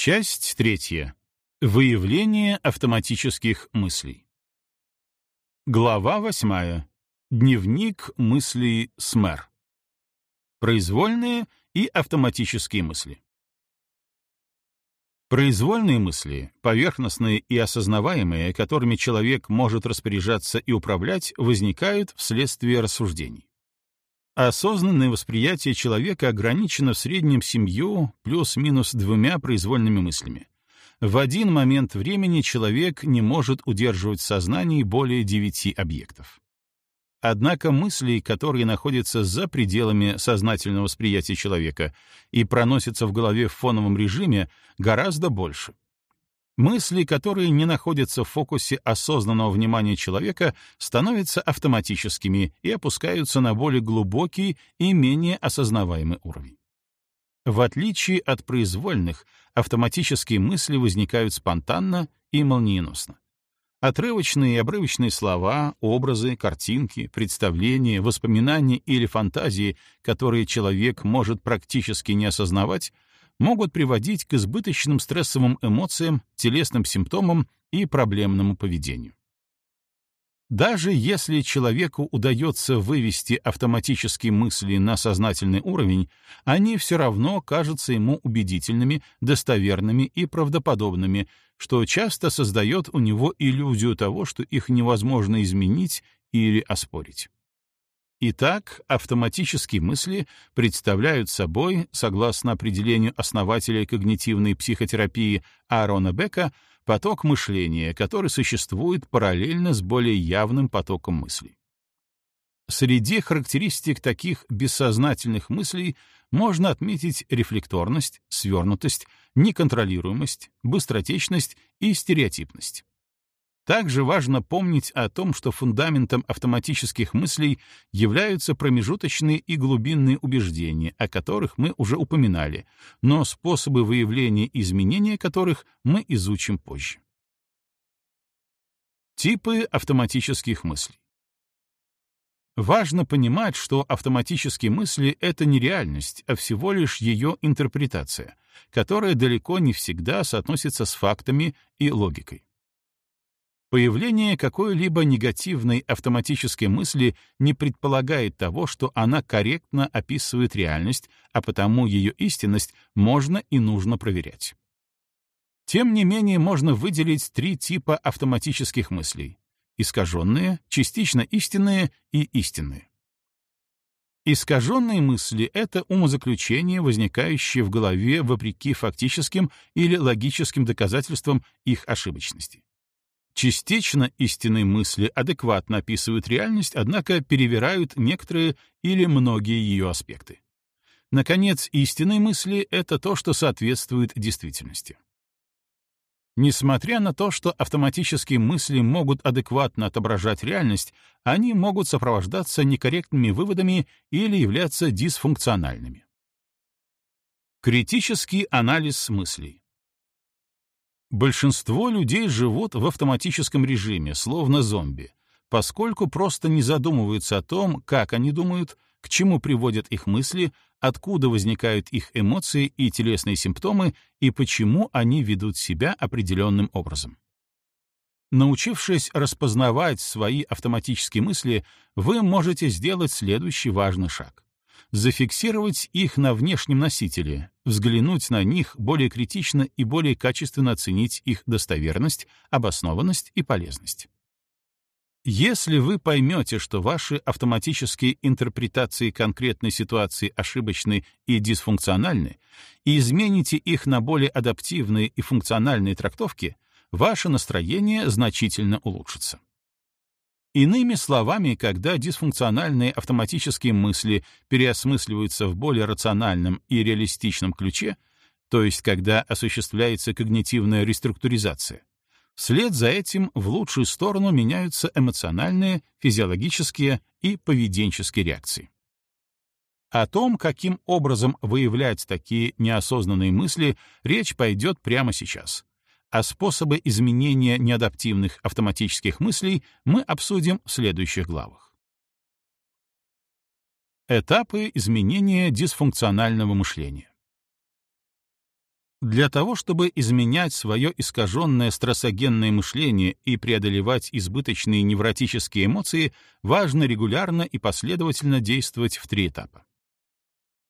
Часть третья. Выявление автоматических мыслей. Глава восьмая. Дневник мыслей СМЭР. Произвольные и автоматические мысли. Произвольные мысли, поверхностные и осознаваемые, которыми человек может распоряжаться и управлять, возникают вследствие рассуждений. Осознанное восприятие человека ограничено в среднем семью плюс-минус двумя произвольными мыслями. В один момент времени человек не может удерживать в сознании более девяти объектов. Однако мыслей, которые находятся за пределами сознательного восприятия человека и проносятся в голове в фоновом режиме, гораздо больше — Мысли, которые не находятся в фокусе осознанного внимания человека, становятся автоматическими и опускаются на более глубокий и менее осознаваемый уровень. В отличие от произвольных, автоматические мысли возникают спонтанно и молниеносно. Отрывочные и обрывочные слова, образы, картинки, представления, воспоминания или фантазии, которые человек может практически не осознавать, могут приводить к избыточным стрессовым эмоциям, телесным симптомам и проблемному поведению. Даже если человеку удается вывести автоматические мысли на сознательный уровень, они все равно кажутся ему убедительными, достоверными и правдоподобными, что часто создает у него иллюзию того, что их невозможно изменить или оспорить. Итак, автоматические мысли представляют собой, согласно определению основателя когнитивной психотерапии Аарона Бека, поток мышления, который существует параллельно с более явным потоком мыслей. Среди характеристик таких бессознательных мыслей можно отметить рефлекторность, свернутость, неконтролируемость, быстротечность и стереотипность. Также важно помнить о том, что фундаментом автоматических мыслей являются промежуточные и глубинные убеждения, о которых мы уже упоминали, но способы выявления и изменения которых мы изучим позже. Типы автоматических мыслей. Важно понимать, что автоматические мысли — это не реальность, а всего лишь ее интерпретация, которая далеко не всегда соотносится с фактами и логикой. Появление какой-либо негативной автоматической мысли не предполагает того, что она корректно описывает реальность, а потому ее истинность можно и нужно проверять. Тем не менее, можно выделить три типа автоматических мыслей — искаженные, частично истинные и истинные. Искаженные мысли — это умозаключения, возникающие в голове вопреки фактическим или логическим доказательствам их ошибочности. Частично истинные мысли адекватно описывают реальность, однако перевирают некоторые или многие ее аспекты. Наконец, истинные мысли — это то, что соответствует действительности. Несмотря на то, что автоматические мысли могут адекватно отображать реальность, они могут сопровождаться некорректными выводами или являться дисфункциональными. Критический анализ мыслей. Большинство людей живут в автоматическом режиме, словно зомби, поскольку просто не задумываются о том, как они думают, к чему приводят их мысли, откуда возникают их эмоции и телесные симптомы и почему они ведут себя определенным образом. Научившись распознавать свои автоматические мысли, вы можете сделать следующий важный шаг зафиксировать их на внешнем носителе, взглянуть на них более критично и более качественно оценить их достоверность, обоснованность и полезность. Если вы поймете, что ваши автоматические интерпретации конкретной ситуации ошибочны и дисфункциональны, и измените их на более адаптивные и функциональные трактовки, ваше настроение значительно улучшится. Иными словами, когда дисфункциональные автоматические мысли переосмысливаются в более рациональном и реалистичном ключе, то есть когда осуществляется когнитивная реструктуризация, вслед за этим в лучшую сторону меняются эмоциональные, физиологические и поведенческие реакции. О том, каким образом выявлять такие неосознанные мысли, речь пойдет прямо сейчас а способы изменения неадаптивных автоматических мыслей мы обсудим в следующих главах. Этапы изменения дисфункционального мышления. Для того, чтобы изменять свое искаженное стрессогенное мышление и преодолевать избыточные невротические эмоции, важно регулярно и последовательно действовать в три этапа.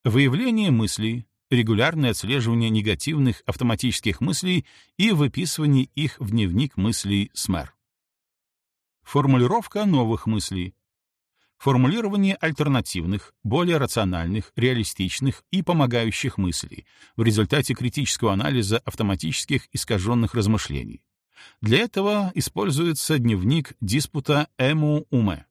Выявление мыслей, регулярное отслеживание негативных автоматических мыслей и выписывание их в дневник мыслей СМЭР. Формулировка новых мыслей, формулирование альтернативных, более рациональных, реалистичных и помогающих мыслей в результате критического анализа автоматических искаженных размышлений. Для этого используется дневник диспута Эму-Уме.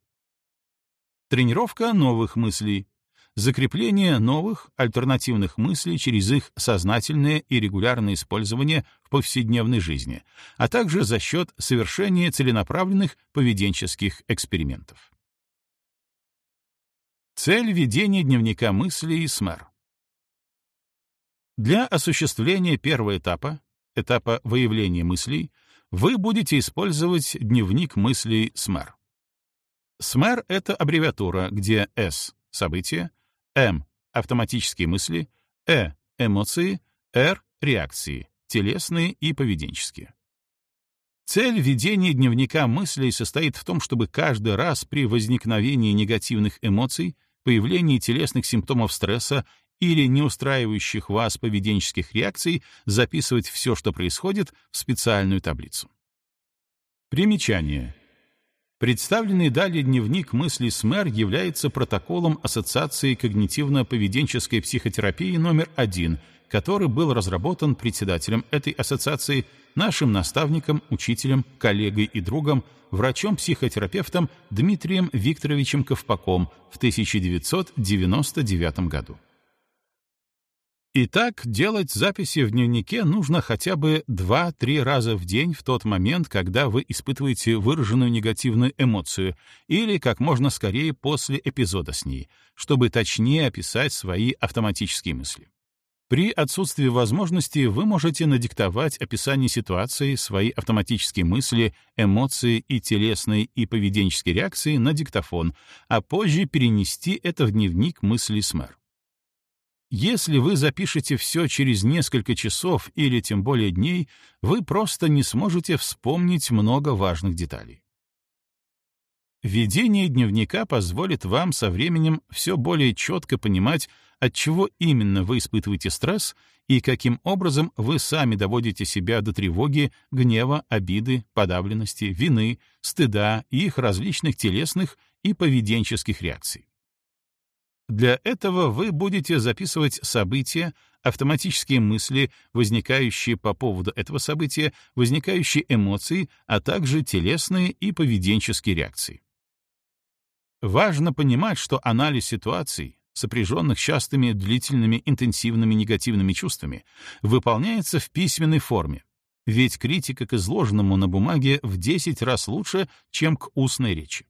Тренировка новых мыслей, закрепление новых, альтернативных мыслей через их сознательное и регулярное использование в повседневной жизни, а также за счет совершения целенаправленных поведенческих экспериментов. Цель ведения дневника мыслей СМЭР. Для осуществления первого этапа, этапа выявления мыслей, вы будете использовать дневник мыслей СМЭР. СМЭР — это аббревиатура, где S — события, M — автоматические мысли, E — эмоции, R — реакции, телесные и поведенческие. Цель ведения дневника мыслей состоит в том, чтобы каждый раз при возникновении негативных эмоций появлении телесных симптомов стресса или неустраивающих вас поведенческих реакций записывать все, что происходит, в специальную таблицу. Примечание. Представленный далее дневник мыслей СМЭР является протоколом Ассоциации когнитивно-поведенческой психотерапии номер один, который был разработан председателем этой ассоциации, нашим наставником, учителем, коллегой и другом врачом-психотерапевтом Дмитрием Викторовичем Ковпаком в 1999 году. Итак, делать записи в дневнике нужно хотя бы 2-3 раза в день в тот момент, когда вы испытываете выраженную негативную эмоцию, или как можно скорее после эпизода с ней, чтобы точнее описать свои автоматические мысли. При отсутствии возможности вы можете надиктовать описание ситуации, свои автоматические мысли, эмоции и телесные и поведенческие реакции на диктофон, а позже перенести это в дневник мыслей СМЭР. Если вы запишете все через несколько часов или тем более дней, вы просто не сможете вспомнить много важных деталей. Ведение дневника позволит вам со временем все более четко понимать, от чего именно вы испытываете стресс и каким образом вы сами доводите себя до тревоги, гнева, обиды, подавленности, вины, стыда и их различных телесных и поведенческих реакций. Для этого вы будете записывать события, автоматические мысли, возникающие по поводу этого события, возникающие эмоции, а также телесные и поведенческие реакции. Важно понимать, что анализ ситуаций, сопряженных частыми длительными интенсивными негативными чувствами, выполняется в письменной форме, ведь критика к изложенному на бумаге в 10 раз лучше, чем к устной речи.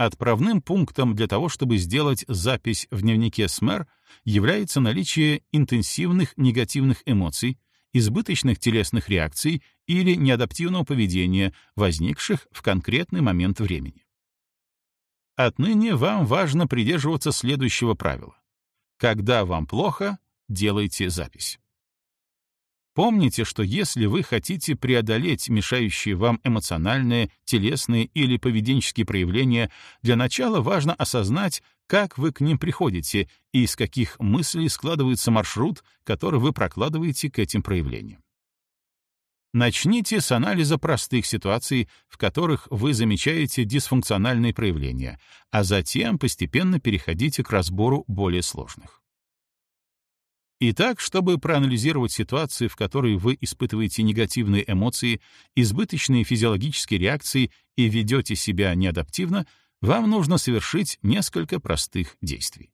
Отправным пунктом для того, чтобы сделать запись в дневнике СМЭР, является наличие интенсивных негативных эмоций, избыточных телесных реакций или неадаптивного поведения, возникших в конкретный момент времени. Отныне вам важно придерживаться следующего правила. Когда вам плохо, делайте запись. Помните, что если вы хотите преодолеть мешающие вам эмоциональные, телесные или поведенческие проявления, для начала важно осознать, как вы к ним приходите и из каких мыслей складывается маршрут, который вы прокладываете к этим проявлениям. Начните с анализа простых ситуаций, в которых вы замечаете дисфункциональные проявления, а затем постепенно переходите к разбору более сложных. Итак, чтобы проанализировать ситуации, в которой вы испытываете негативные эмоции, избыточные физиологические реакции и ведете себя неадаптивно, вам нужно совершить несколько простых действий.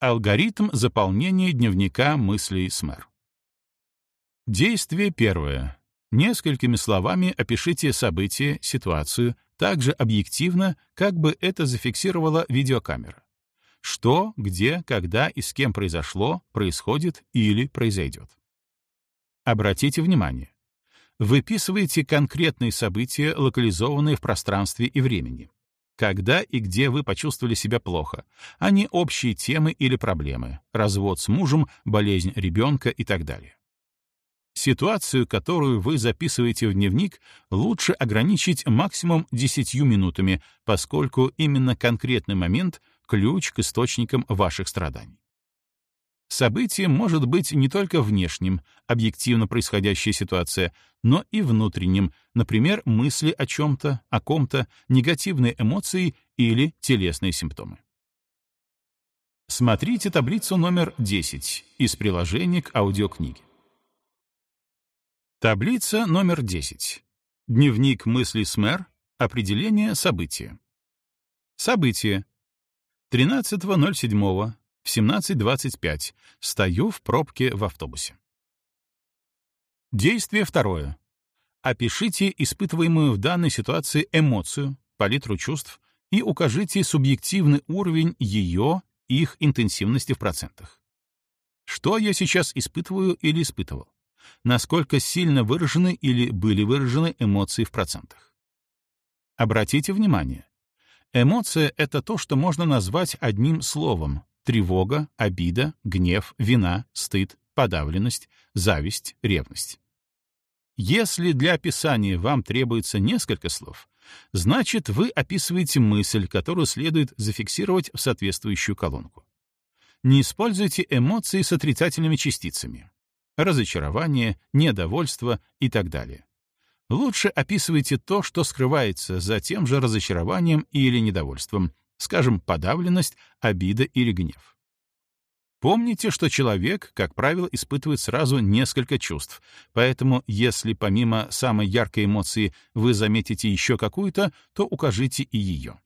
Алгоритм заполнения дневника мыслей СМЭР. Действие первое. Несколькими словами опишите событие, ситуацию, так же объективно, как бы это зафиксировала видеокамера. Что, где, когда и с кем произошло, происходит или произойдет. Обратите внимание. Выписывайте конкретные события, локализованные в пространстве и времени. когда и где вы почувствовали себя плохо, а не общие темы или проблемы, развод с мужем, болезнь ребенка и так далее. Ситуацию, которую вы записываете в дневник, лучше ограничить максимум 10 минутами, поскольку именно конкретный момент — ключ к источникам ваших страданий. Событие может быть не только внешним, объективно происходящая ситуация, но и внутренним, например, мысли о чем-то, о ком-то, негативные эмоции или телесные симптомы. Смотрите таблицу номер 10 из приложения к аудиокниге. Таблица номер 10. Дневник мыслей СМЭР. Определение события. Событие. 13.07. В 17.25 стою в пробке в автобусе. Действие второе. Опишите испытываемую в данной ситуации эмоцию, палитру чувств и укажите субъективный уровень ее, их интенсивности в процентах. Что я сейчас испытываю или испытывал? Насколько сильно выражены или были выражены эмоции в процентах? Обратите внимание. Эмоция — это то, что можно назвать одним словом, тревога, обида, гнев, вина, стыд, подавленность, зависть, ревность. Если для описания вам требуется несколько слов, значит, вы описываете мысль, которую следует зафиксировать в соответствующую колонку. Не используйте эмоции с отрицательными частицами. Разочарование, недовольство и так далее. Лучше описывайте то, что скрывается за тем же разочарованием или недовольством, скажем, подавленность, обида или гнев. Помните, что человек, как правило, испытывает сразу несколько чувств, поэтому если помимо самой яркой эмоции вы заметите еще какую-то, то укажите и ее.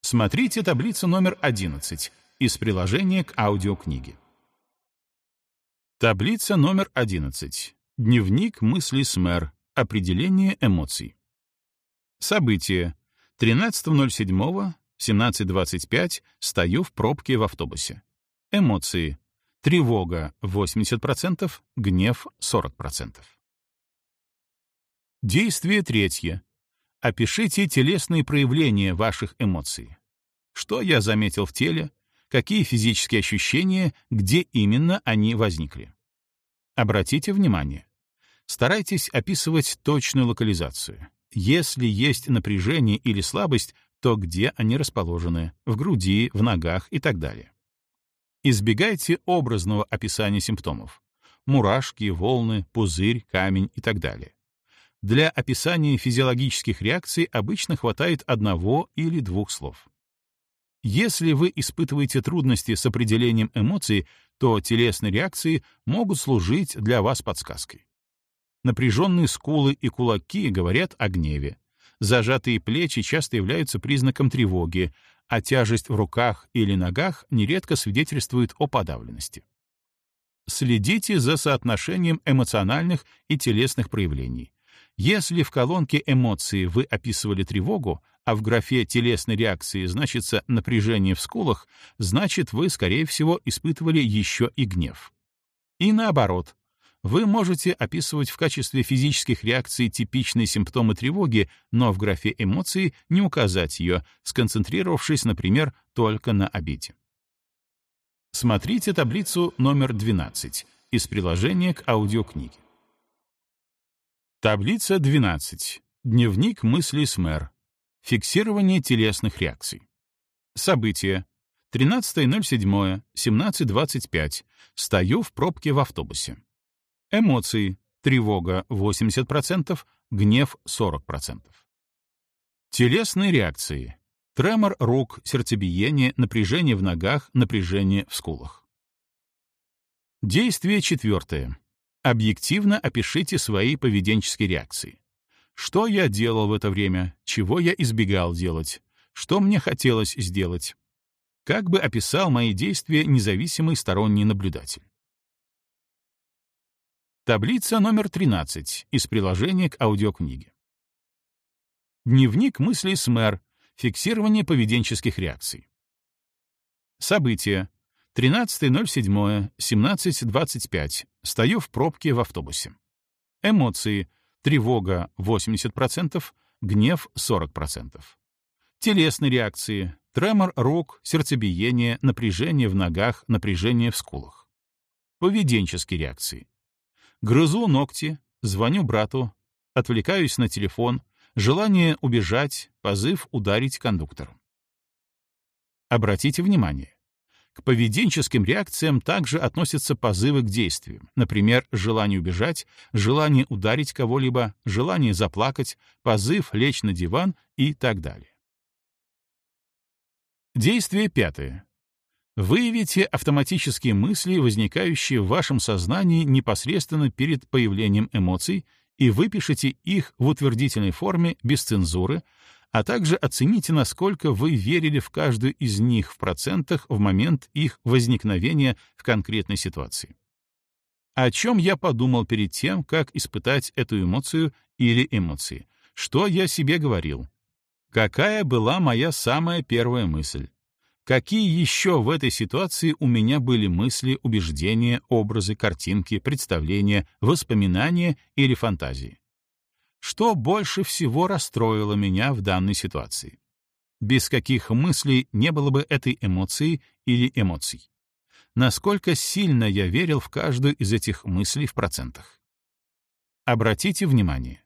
Смотрите таблицу номер 11 из приложения к аудиокниге. Таблица номер 11. Дневник мыслей СМЭР. Определение эмоций. События. 13.07, 17.25 стою в пробке в автобусе. Эмоции. Тревога 80%, гнев 40%. Действие третье. Опишите телесные проявления ваших эмоций. Что я заметил в теле, какие физические ощущения, где именно они возникли. Обратите внимание. Старайтесь описывать точную локализацию. Если есть напряжение или слабость, то где они расположены — в груди, в ногах и так далее. Избегайте образного описания симптомов — мурашки, волны, пузырь, камень и так далее. Для описания физиологических реакций обычно хватает одного или двух слов. Если вы испытываете трудности с определением эмоций, то телесные реакции могут служить для вас подсказкой. Напряженные скулы и кулаки говорят о гневе. Зажатые плечи часто являются признаком тревоги, а тяжесть в руках или ногах нередко свидетельствует о подавленности. Следите за соотношением эмоциональных и телесных проявлений. Если в колонке эмоции вы описывали тревогу, а в графе телесной реакции значится напряжение в скулах, значит, вы, скорее всего, испытывали еще и гнев. И наоборот, вы можете описывать в качестве физических реакций типичные симптомы тревоги, но в графе эмоции не указать ее, сконцентрировавшись, например, только на обиде. Смотрите таблицу номер 12 из приложения к аудиокниге. Таблица 12. Дневник мыслей СМЭР. Фиксирование телесных реакций. События. 13.07, 17.25. Стою в пробке в автобусе. Эмоции. Тревога 80%, гнев 40%. Телесные реакции. Тремор рук, сердцебиение, напряжение в ногах, напряжение в скулах. Действие четвертое. Объективно опишите свои поведенческие реакции. Что я делал в это время, чего я избегал делать, что мне хотелось сделать. Как бы описал мои действия независимый сторонний наблюдатель. Таблица номер 13 из приложения к аудиокниге. Дневник мыслей СМЭР. Фиксирование поведенческих реакций. События. 13.07, 17.25. Стою в пробке в автобусе. Эмоции. Тревога 80%, гнев 40%. Телесные реакции — тремор рук, сердцебиение, напряжение в ногах, напряжение в скулах. Поведенческие реакции. Грызу ногти, звоню брату, отвлекаюсь на телефон, желание убежать, позыв ударить кондуктором. Обратите внимание, к поведенческим реакциям также относятся позывы к действиям, например, желание убежать, желание ударить кого-либо, желание заплакать, позыв лечь на диван и так далее. Действие пятое. Выявите автоматические мысли, возникающие в вашем сознании непосредственно перед появлением эмоций, и выпишите их в утвердительной форме без цензуры, а также оцените, насколько вы верили в каждую из них в процентах в момент их возникновения в конкретной ситуации. О чем я подумал перед тем, как испытать эту эмоцию или эмоции? Что я себе говорил? Какая была моя самая первая мысль? Какие еще в этой ситуации у меня были мысли, убеждения, образы, картинки, представления, воспоминания или фантазии? Что больше всего расстроило меня в данной ситуации? Без каких мыслей не было бы этой эмоции или эмоций? Насколько сильно я верил в каждую из этих мыслей в процентах? Обратите внимание.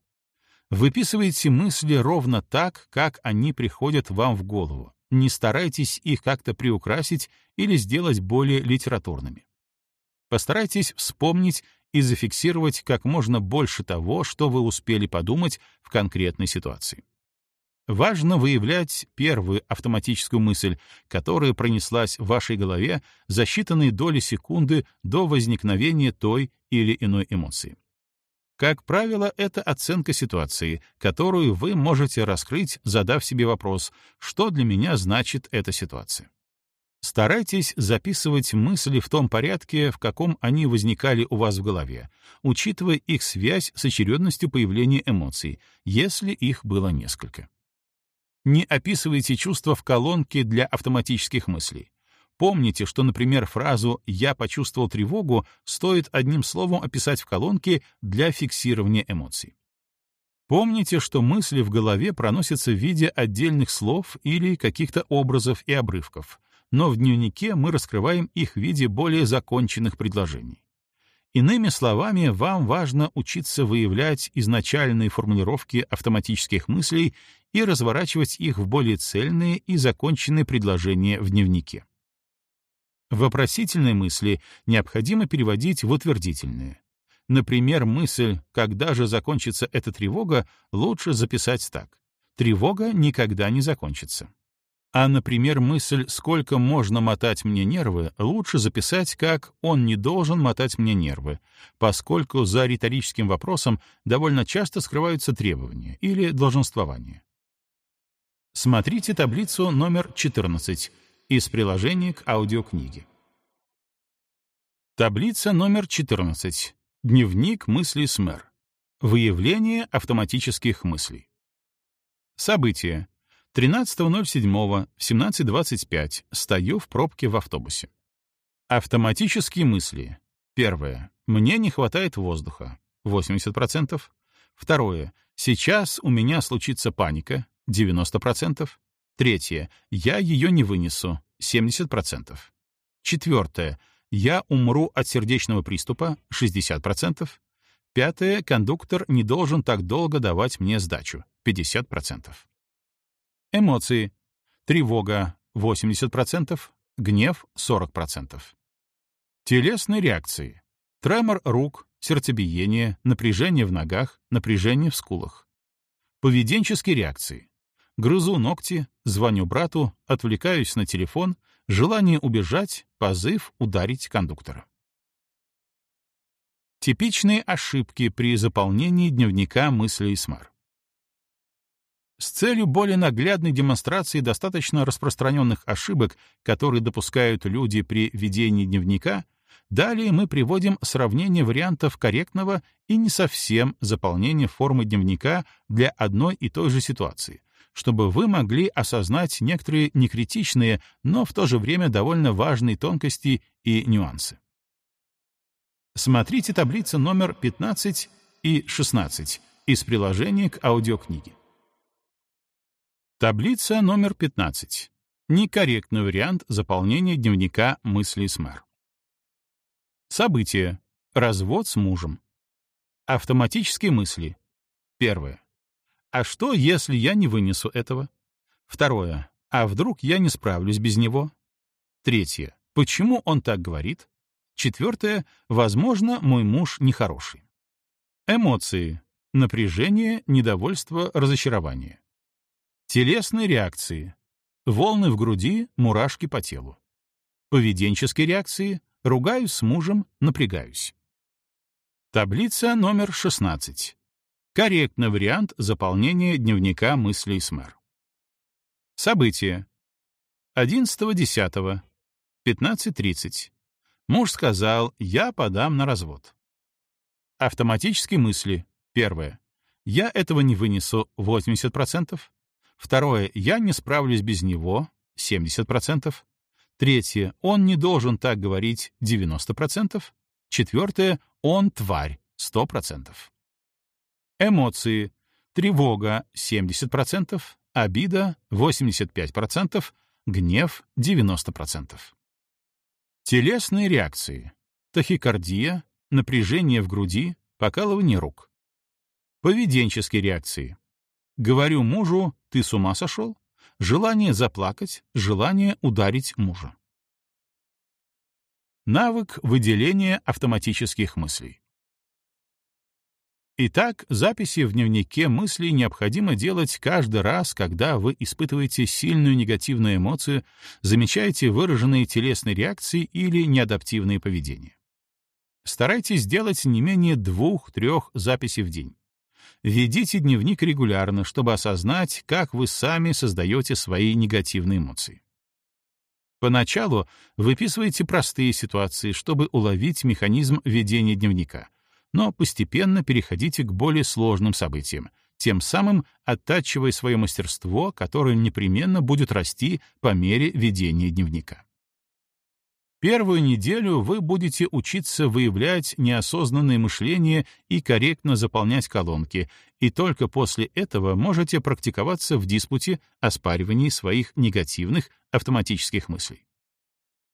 Выписывайте мысли ровно так, как они приходят вам в голову. Не старайтесь их как-то приукрасить или сделать более литературными. Постарайтесь вспомнить и зафиксировать как можно больше того, что вы успели подумать в конкретной ситуации. Важно выявлять первую автоматическую мысль, которая пронеслась в вашей голове за считанные доли секунды до возникновения той или иной эмоции. Как правило, это оценка ситуации, которую вы можете раскрыть, задав себе вопрос, что для меня значит эта ситуация. Старайтесь записывать мысли в том порядке, в каком они возникали у вас в голове, учитывая их связь с очередностью появления эмоций, если их было несколько. Не описывайте чувства в колонке для автоматических мыслей. Помните, что, например, фразу «я почувствовал тревогу» стоит одним словом описать в колонке для фиксирования эмоций. Помните, что мысли в голове проносятся в виде отдельных слов или каких-то образов и обрывков — но в дневнике мы раскрываем их в виде более законченных предложений. Иными словами, вам важно учиться выявлять изначальные формулировки автоматических мыслей и разворачивать их в более цельные и законченные предложения в дневнике. Вопросительные мысли необходимо переводить в утвердительные. Например, мысль «когда же закончится эта тревога» лучше записать так. Тревога никогда не закончится. А, например, мысль «сколько можно мотать мне нервы» лучше записать как «он не должен мотать мне нервы», поскольку за риторическим вопросом довольно часто скрываются требования или долженствования. Смотрите таблицу номер 14 из приложения к аудиокниге. Таблица номер 14. Дневник мыслей СМЭР. Выявление автоматических мыслей. События. 13.07 в 17.25 стою в пробке в автобусе. Автоматические мысли. Первое. Мне не хватает воздуха. 80%. Второе. Сейчас у меня случится паника. 90%. Третье. Я ее не вынесу. 70%. Четвертое. Я умру от сердечного приступа. 60%. Пятое. Кондуктор не должен так долго давать мне сдачу. 50%. Эмоции. Тревога — 80%, гнев — 40%. Телесные реакции. Тремор рук, сердцебиение, напряжение в ногах, напряжение в скулах. Поведенческие реакции. Грызу ногти, звоню брату, отвлекаюсь на телефон, желание убежать, позыв ударить кондуктора. Типичные ошибки при заполнении дневника мыслей СМАР. С целью более наглядной демонстрации достаточно распространенных ошибок, которые допускают люди при ведении дневника, далее мы приводим сравнение вариантов корректного и не совсем заполнения формы дневника для одной и той же ситуации, чтобы вы могли осознать некоторые некритичные, но в то же время довольно важные тонкости и нюансы. Смотрите таблицы номер 15 и 16 из приложения к аудиокниге. Таблица номер 15. Некорректный вариант заполнения дневника мыслей с мэр. События. Развод с мужем. Автоматические мысли. Первое. А что, если я не вынесу этого? Второе. А вдруг я не справлюсь без него? Третье. Почему он так говорит? Четвертое. Возможно, мой муж нехороший. Эмоции. Напряжение, недовольство, разочарование. Телесные реакции. Волны в груди, мурашки по телу. Поведенческие реакции. Ругаюсь с мужем, напрягаюсь. Таблица номер 16. Корректный вариант заполнения дневника мыслей СМЭР. События. 11.10. 15.30. Муж сказал, я подам на развод. Автоматические мысли. Первое. Я этого не вынесу 80%. Второе. Я не справлюсь без него 70%. Третье. Он не должен так говорить 90%. Четвертое. Он тварь 100%. Эмоции. Тревога 70%, обида 85%, гнев 90%. Телесные реакции. Тахикардия, напряжение в груди, покалывание рук. Поведенческие реакции. Говорю мужу, ты с ума сошел? Желание заплакать, желание ударить мужа. Навык выделения автоматических мыслей. Итак, записи в дневнике мыслей необходимо делать каждый раз, когда вы испытываете сильную негативную эмоцию, замечаете выраженные телесные реакции или неадаптивные поведения. Старайтесь делать не менее двух-трех записей в день. Ведите дневник регулярно, чтобы осознать, как вы сами создаете свои негативные эмоции. Поначалу выписывайте простые ситуации, чтобы уловить механизм ведения дневника, но постепенно переходите к более сложным событиям, тем самым оттачивая свое мастерство, которое непременно будет расти по мере ведения дневника. Первую неделю вы будете учиться выявлять неосознанное мышление и корректно заполнять колонки, и только после этого можете практиковаться в диспуте, оспаривании своих негативных автоматических мыслей.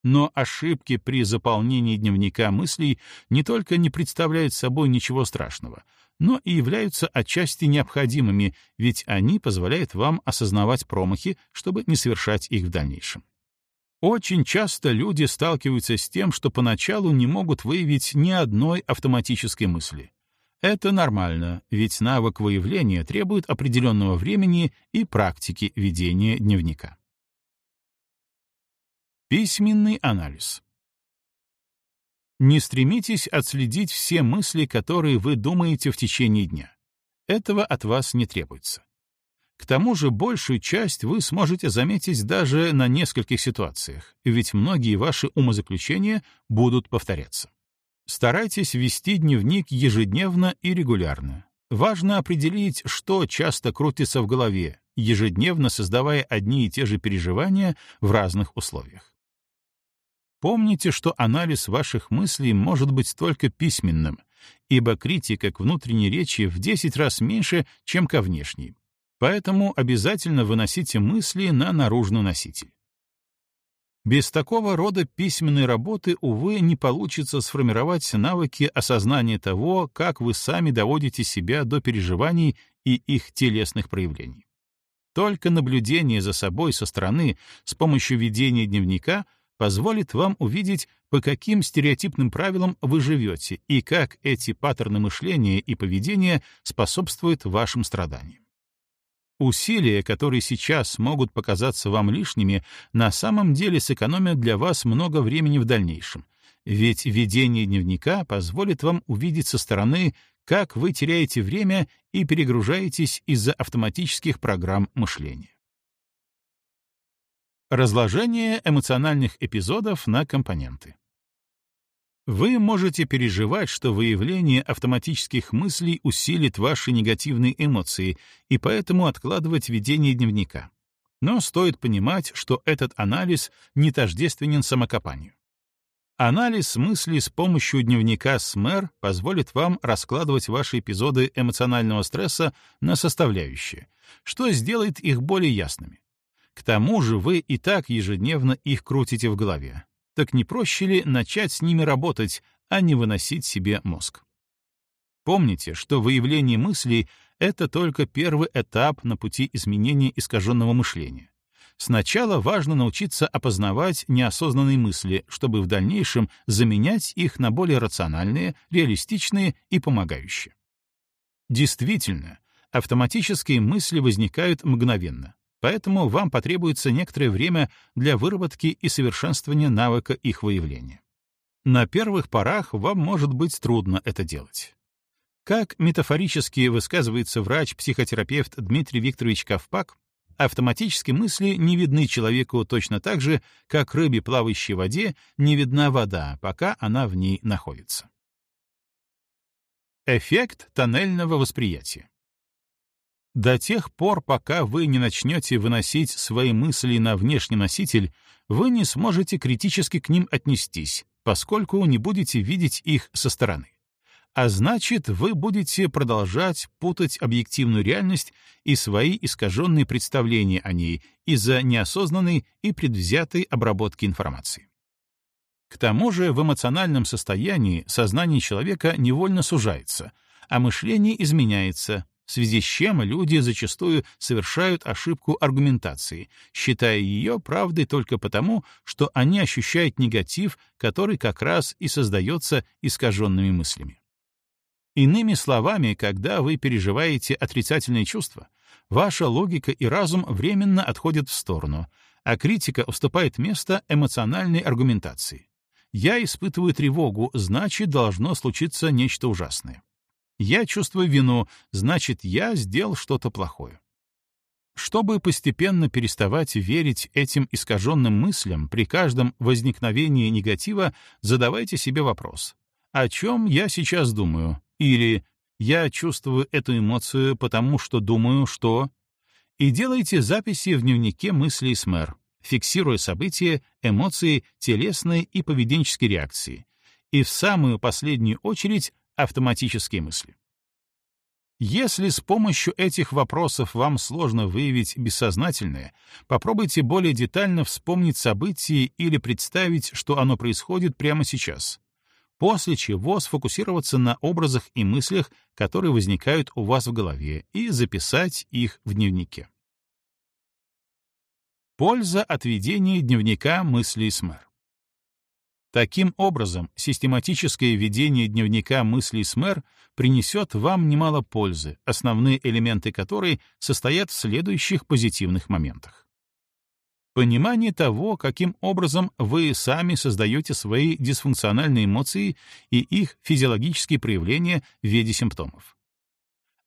Но ошибки при заполнении дневника мыслей не только не представляют собой ничего страшного, но и являются отчасти необходимыми, ведь они позволяют вам осознавать промахи, чтобы не совершать их в дальнейшем. Очень часто люди сталкиваются с тем, что поначалу не могут выявить ни одной автоматической мысли. Это нормально, ведь навык выявления требует определенного времени и практики ведения дневника. Письменный анализ. Не стремитесь отследить все мысли, которые вы думаете в течение дня. Этого от вас не требуется. К тому же большую часть вы сможете заметить даже на нескольких ситуациях, ведь многие ваши умозаключения будут повторяться. Старайтесь вести дневник ежедневно и регулярно. Важно определить, что часто крутится в голове, ежедневно создавая одни и те же переживания в разных условиях. Помните, что анализ ваших мыслей может быть только письменным, ибо критика к внутренней речи в 10 раз меньше, чем ко внешней, Поэтому обязательно выносите мысли на наружный носитель. Без такого рода письменной работы, увы, не получится сформировать навыки осознания того, как вы сами доводите себя до переживаний и их телесных проявлений. Только наблюдение за собой со стороны с помощью ведения дневника позволит вам увидеть, по каким стереотипным правилам вы живете и как эти паттерны мышления и поведения способствуют вашим страданиям. Усилия, которые сейчас могут показаться вам лишними, на самом деле сэкономят для вас много времени в дальнейшем, ведь ведение дневника позволит вам увидеть со стороны, как вы теряете время и перегружаетесь из-за автоматических программ мышления. Разложение эмоциональных эпизодов на компоненты. Вы можете переживать, что выявление автоматических мыслей усилит ваши негативные эмоции, и поэтому откладывать ведение дневника. Но стоит понимать, что этот анализ не тождественен самокопанию. Анализ мыслей с помощью дневника СМЭР позволит вам раскладывать ваши эпизоды эмоционального стресса на составляющие, что сделает их более ясными. К тому же вы и так ежедневно их крутите в голове. Так не проще ли начать с ними работать, а не выносить себе мозг? Помните, что выявление мыслей — это только первый этап на пути изменения искаженного мышления. Сначала важно научиться опознавать неосознанные мысли, чтобы в дальнейшем заменять их на более рациональные, реалистичные и помогающие. Действительно, автоматические мысли возникают мгновенно, поэтому вам потребуется некоторое время для выработки и совершенствования навыка их выявления. На первых порах вам может быть трудно это делать. Как метафорически высказывается врач-психотерапевт Дмитрий Викторович Ковпак, Автоматические мысли не видны человеку точно так же, как рыбе, плавающей в воде, не видна вода, пока она в ней находится. Эффект тоннельного восприятия. До тех пор, пока вы не начнете выносить свои мысли на внешний носитель, вы не сможете критически к ним отнестись, поскольку не будете видеть их со стороны а значит, вы будете продолжать путать объективную реальность и свои искаженные представления о ней из-за неосознанной и предвзятой обработки информации. К тому же в эмоциональном состоянии сознание человека невольно сужается, а мышление изменяется, в связи с чем люди зачастую совершают ошибку аргументации, считая ее правдой только потому, что они ощущают негатив, который как раз и создается искаженными мыслями. Иными словами, когда вы переживаете отрицательные чувства, ваша логика и разум временно отходят в сторону, а критика уступает место эмоциональной аргументации. Я испытываю тревогу, значит, должно случиться нечто ужасное. Я чувствую вину, значит, я сделал что-то плохое. Чтобы постепенно переставать верить этим искаженным мыслям, при каждом возникновении негатива задавайте себе вопрос. О чем я сейчас думаю? Или «я чувствую эту эмоцию, потому что думаю, что...» И делайте записи в дневнике мыслей СМЭР, фиксируя события, эмоции, телесные и поведенческие реакции, и в самую последнюю очередь автоматические мысли. Если с помощью этих вопросов вам сложно выявить бессознательное, попробуйте более детально вспомнить событие или представить, что оно происходит прямо сейчас после чего сфокусироваться на образах и мыслях, которые возникают у вас в голове, и записать их в дневнике. Польза от ведения дневника мыслей СМЭР. Таким образом, систематическое ведение дневника мыслей СМЭР принесет вам немало пользы, основные элементы которой состоят в следующих позитивных моментах понимание того, каким образом вы сами создаете свои дисфункциональные эмоции и их физиологические проявления в виде симптомов.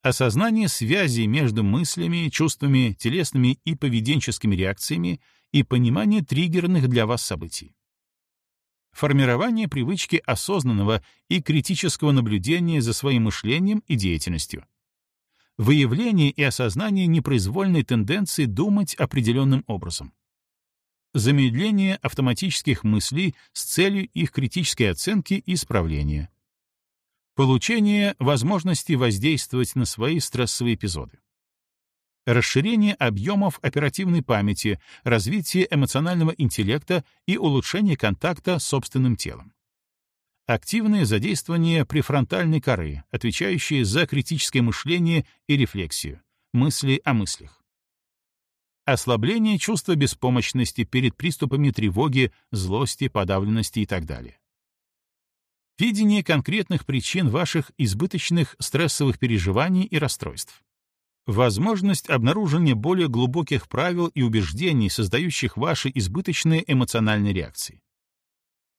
Осознание связи между мыслями, чувствами, телесными и поведенческими реакциями и понимание триггерных для вас событий. Формирование привычки осознанного и критического наблюдения за своим мышлением и деятельностью. Выявление и осознание непроизвольной тенденции думать определенным образом. Замедление автоматических мыслей с целью их критической оценки и исправления, получение возможности воздействовать на свои стрессовые эпизоды, расширение объемов оперативной памяти, развитие эмоционального интеллекта и улучшение контакта с собственным телом. Активное задействование префронтальной коры, отвечающей за критическое мышление и рефлексию, мысли о мыслях ослабление чувства беспомощности перед приступами тревоги, злости, подавленности и так далее. Видение конкретных причин ваших избыточных стрессовых переживаний и расстройств. Возможность обнаружения более глубоких правил и убеждений, создающих ваши избыточные эмоциональные реакции.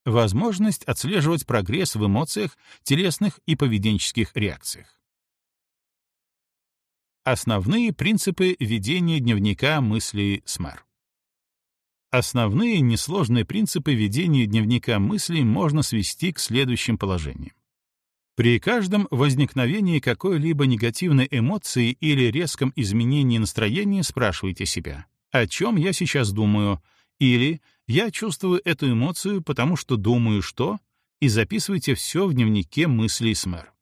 Возможность отслеживать прогресс в эмоциях, телесных и поведенческих реакциях. Основные принципы ведения дневника мыслей СМЭР. Основные несложные принципы ведения дневника мыслей можно свести к следующим положениям. При каждом возникновении какой-либо негативной эмоции или резком изменении настроения спрашивайте себя, о чем я сейчас думаю, или Я чувствую эту эмоцию, потому что думаю, что... И записывайте все в дневнике мыслей СМЭР.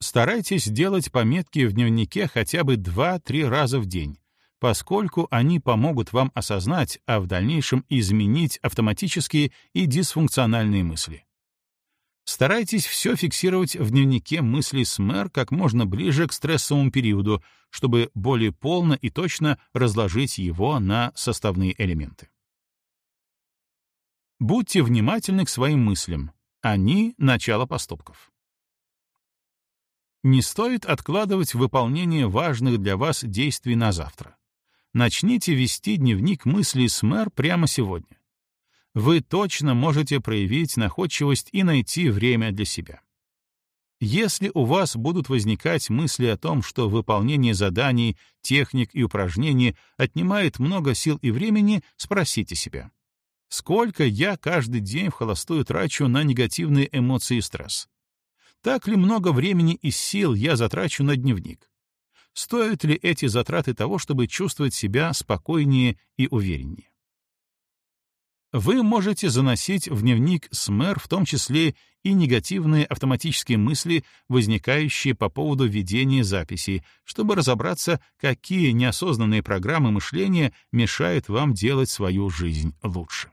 Старайтесь делать пометки в дневнике хотя бы 2-3 раза в день, поскольку они помогут вам осознать, а в дальнейшем изменить автоматические и дисфункциональные мысли. Старайтесь все фиксировать в дневнике мыслей СМЭР как можно ближе к стрессовому периоду, чтобы более полно и точно разложить его на составные элементы. Будьте внимательны к своим мыслям. Они — начало поступков. Не стоит откладывать выполнение важных для вас действий на завтра. Начните вести дневник мыслей СМЭР прямо сегодня. Вы точно можете проявить находчивость и найти время для себя. Если у вас будут возникать мысли о том, что выполнение заданий, техник и упражнений отнимает много сил и времени, спросите себя, Сколько я каждый день в холостую трачу на негативные эмоции и стресс? Так ли много времени и сил я затрачу на дневник? Стоят ли эти затраты того, чтобы чувствовать себя спокойнее и увереннее? Вы можете заносить в дневник СМЭР в том числе и негативные автоматические мысли, возникающие по поводу ведения записи, чтобы разобраться, какие неосознанные программы мышления мешают вам делать свою жизнь лучше.